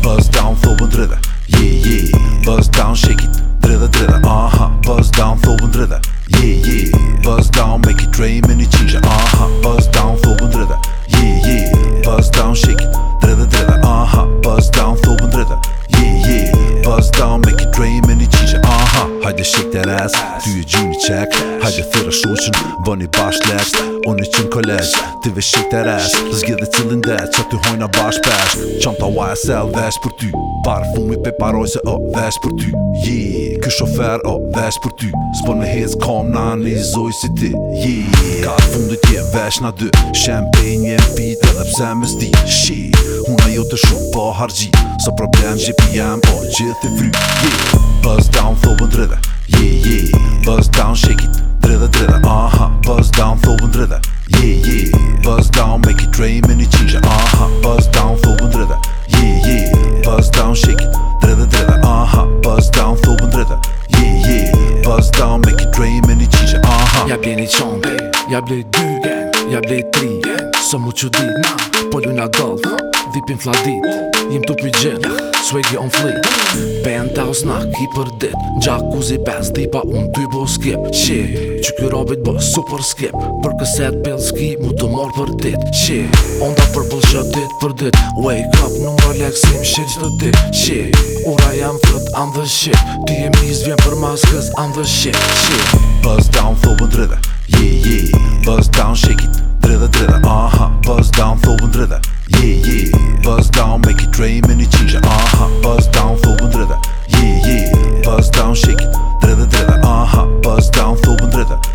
Buzz down, flowing through yeah yeah. Buzz down, shake it. është Bo një bash lesht Unë i qënë kolesht Ti ve shi të resht Zgjë cilin dhe Qa ty hojna bash pesht Qam ta YSL vesh për ty Parfumi pe paroj se o vesh për ty Yeah Ky shofer o vesh për ty Zbon me hez kom na një zoj si ti Yeah Ka fundu tje vesh na dy Champagne jem pit edhe pse më sdi Shi una jo të shumë po hargji So problem GPM, jem po gjithi fry Yeah Buzz down thobën dreve Yeah yeah Trey me një qisha Aha, buzz down, full për dreta Yeah, yeah Buzz down, shake it Dreta, dreta Aha, buzz down, full për dreta Yeah, yeah Buzz down, make it Trey me një qisha Aha Ja bje një qonë Ja bje dy Ja bje tri So mu që dit Po ljuna golf Dipin fladit jim tupi gjen Swaggy on fleek Ben ta o snak i për dit Gjakuzi pes pa un ty bo skip Qe, që kjo robit bo super skip Për këset bel ski mu të mor për dit Qe, on ta për bëllë dit për dit Wake up më leksim shit qdo dit Qe, ura jam fët I'm the shit Ti e mis për maskës I'm the shit Qe, buzz down thobën drive Brother